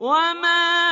وَمَا